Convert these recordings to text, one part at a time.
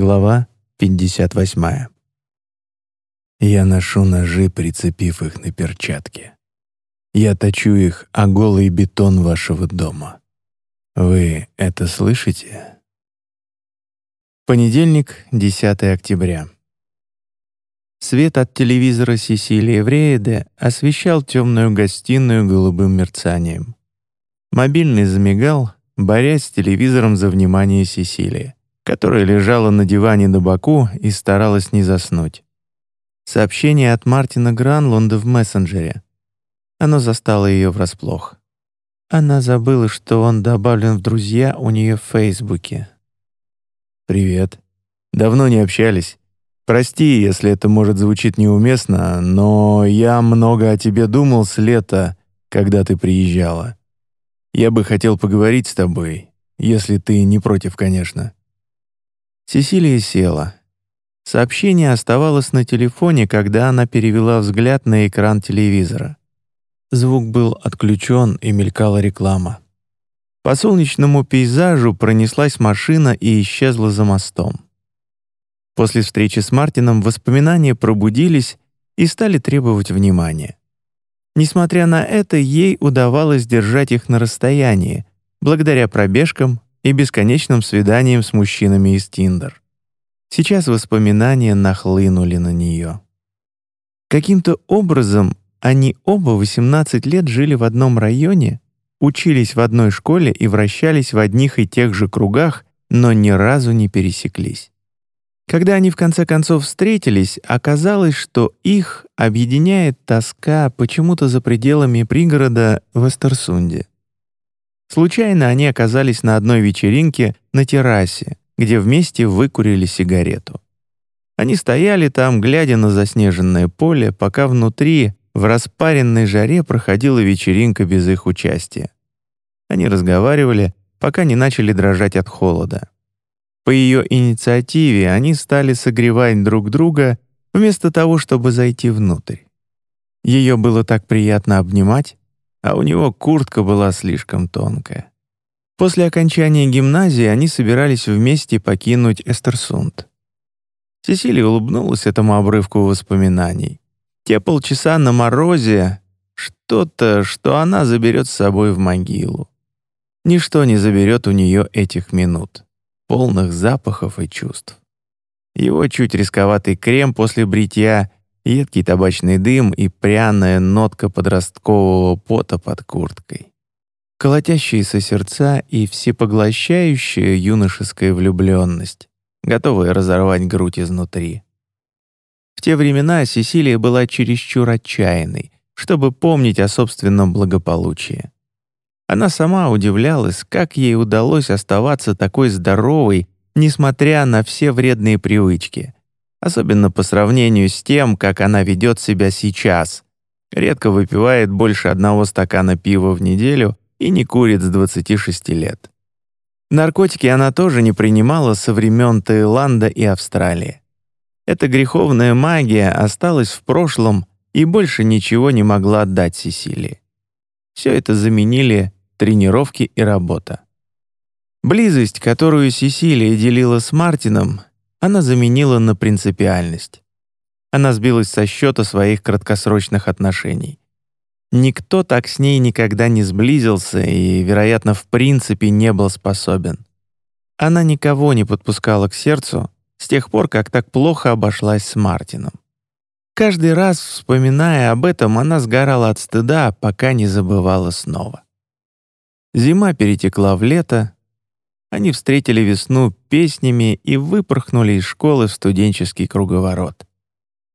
Глава 58. Я ношу ножи, прицепив их на перчатки. Я точу их о голый бетон вашего дома. Вы это слышите? Понедельник, 10 октября. Свет от телевизора Сесилии Врееде освещал темную гостиную голубым мерцанием. Мобильный замигал, борясь с телевизором за внимание Сесилии которая лежала на диване на боку и старалась не заснуть. Сообщение от Мартина Гранлунда в мессенджере. Оно застало ее врасплох. Она забыла, что он добавлен в друзья у нее в Фейсбуке. «Привет. Давно не общались. Прости, если это может звучить неуместно, но я много о тебе думал с лета, когда ты приезжала. Я бы хотел поговорить с тобой, если ты не против, конечно». Сесилия села. Сообщение оставалось на телефоне, когда она перевела взгляд на экран телевизора. Звук был отключен и мелькала реклама. По солнечному пейзажу пронеслась машина и исчезла за мостом. После встречи с Мартином воспоминания пробудились и стали требовать внимания. Несмотря на это, ей удавалось держать их на расстоянии, благодаря пробежкам и бесконечным свиданиям с мужчинами из Тиндер. Сейчас воспоминания нахлынули на нее. Каким-то образом они оба 18 лет жили в одном районе, учились в одной школе и вращались в одних и тех же кругах, но ни разу не пересеклись. Когда они в конце концов встретились, оказалось, что их объединяет тоска почему-то за пределами пригорода в Эстерсунде. Случайно они оказались на одной вечеринке на террасе, где вместе выкурили сигарету. Они стояли там, глядя на заснеженное поле, пока внутри, в распаренной жаре, проходила вечеринка без их участия. Они разговаривали, пока не начали дрожать от холода. По ее инициативе они стали согревать друг друга вместо того, чтобы зайти внутрь. Ее было так приятно обнимать, а у него куртка была слишком тонкая. После окончания гимназии они собирались вместе покинуть Эстерсунд. Сесилия улыбнулась этому обрывку воспоминаний. Те полчаса на морозе — что-то, что она заберет с собой в могилу. Ничто не заберет у нее этих минут, полных запахов и чувств. Его чуть рисковатый крем после бритья едкий табачный дым и пряная нотка подросткового пота под курткой. Колотящиеся сердца и всепоглощающая юношеская влюбленность, готовая разорвать грудь изнутри. В те времена Сесилия была чересчур отчаянной, чтобы помнить о собственном благополучии. Она сама удивлялась, как ей удалось оставаться такой здоровой, несмотря на все вредные привычки — особенно по сравнению с тем, как она ведет себя сейчас. Редко выпивает больше одного стакана пива в неделю и не курит с 26 лет. Наркотики она тоже не принимала со времен Таиланда и Австралии. Эта греховная магия осталась в прошлом и больше ничего не могла отдать Сесилии. Все это заменили тренировки и работа. Близость, которую Сесилия делила с Мартином, она заменила на принципиальность. Она сбилась со счета своих краткосрочных отношений. Никто так с ней никогда не сблизился и, вероятно, в принципе не был способен. Она никого не подпускала к сердцу с тех пор, как так плохо обошлась с Мартином. Каждый раз, вспоминая об этом, она сгорала от стыда, пока не забывала снова. Зима перетекла в лето, они встретили весну песнями и выпорхнули из школы в студенческий круговорот.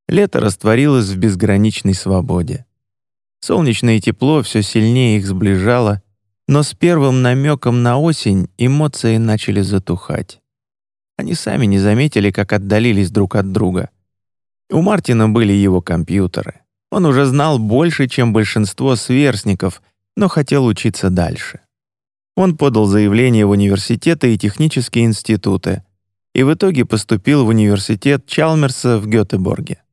Лето растворилось в безграничной свободе. Солнечное тепло все сильнее их сближало, но с первым намеком на осень эмоции начали затухать. Они сами не заметили, как отдалились друг от друга. У Мартина были его компьютеры. Он уже знал больше, чем большинство сверстников, но хотел учиться дальше. Он подал заявление в университеты и технические институты и в итоге поступил в университет Чалмерса в Гетеборге.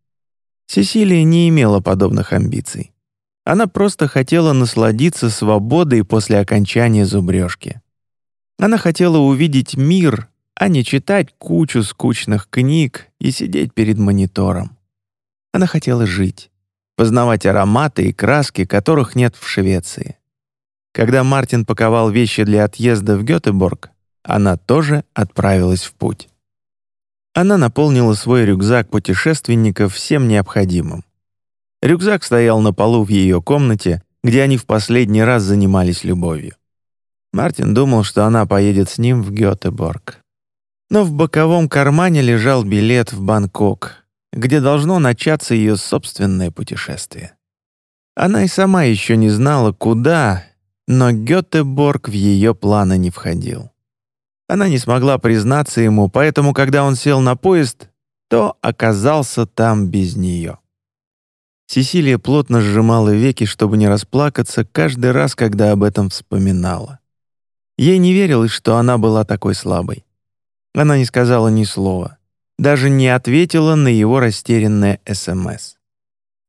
Сесилия не имела подобных амбиций. Она просто хотела насладиться свободой после окончания зубрежки. Она хотела увидеть мир, а не читать кучу скучных книг и сидеть перед монитором. Она хотела жить, познавать ароматы и краски, которых нет в Швеции. Когда Мартин паковал вещи для отъезда в Гётеборг, она тоже отправилась в путь. Она наполнила свой рюкзак путешественника всем необходимым. Рюкзак стоял на полу в ее комнате, где они в последний раз занимались любовью. Мартин думал, что она поедет с ним в Гётеборг. Но в боковом кармане лежал билет в Бангкок, где должно начаться ее собственное путешествие. Она и сама еще не знала, куда, но Гётеборг в ее планы не входил. Она не смогла признаться ему, поэтому, когда он сел на поезд, то оказался там без нее. Сесилия плотно сжимала веки, чтобы не расплакаться каждый раз, когда об этом вспоминала. Ей не верилось, что она была такой слабой. Она не сказала ни слова, даже не ответила на его растерянное СМС.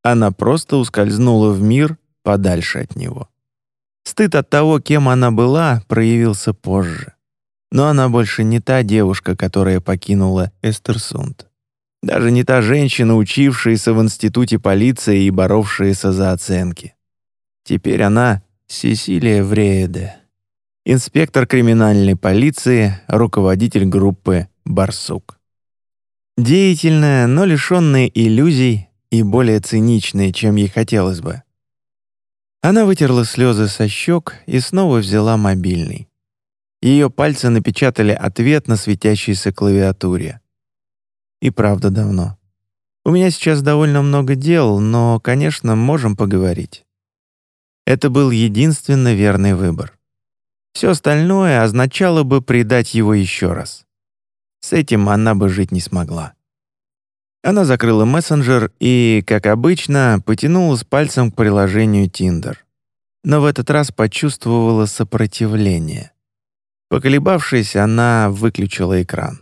Она просто ускользнула в мир подальше от него. Стыд от того, кем она была, проявился позже. Но она больше не та девушка, которая покинула Эстерсунд. Даже не та женщина, учившаяся в институте полиции и боровшаяся за оценки. Теперь она Сесилия Врееде, инспектор криминальной полиции, руководитель группы «Барсук». Деятельная, но лишенная иллюзий и более циничная, чем ей хотелось бы. Она вытерла слезы со щек и снова взяла мобильный. Ее пальцы напечатали ответ на светящейся клавиатуре. И правда давно. У меня сейчас довольно много дел, но, конечно, можем поговорить. Это был единственно верный выбор. Все остальное означало бы предать его еще раз. С этим она бы жить не смогла. Она закрыла мессенджер и, как обычно, потянулась пальцем к приложению Tinder. Но в этот раз почувствовала сопротивление. Поколебавшись, она выключила экран.